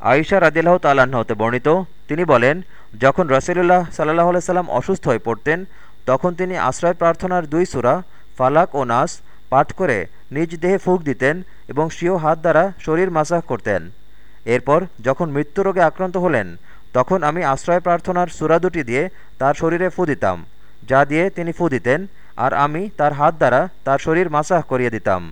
আয়সা রাজিল্লাহ তাল্লাহ্ন হতে বর্ণিত, তিনি বলেন, যখন রসিলুল্লাহ সাল্লাহ সাল্লাম অসুস্থ হয়ে পড়তেন, তখন তিনি আশ্রয় প্রার্থনার দুই সুরা, ফালাক ও নাস, পাঠ করে নিজ দেহে ফুঁক দিতেন এবং স্বীয় হাত দ্বারা শরীর মাসাহ করতেন। এরপর যখন মৃত্যুরোগে আক্রান্ত হলেন, তখন আমি আশ্রয় প্রার্থনার সুরা দুটি দিয়ে তার শরীরে ফু দিতাম, যা দিয়ে তিনি ফু দিতেন, আর আমি তার হাত দ্বারা তার শরীর মাসাহ করিয়ে দিতাম।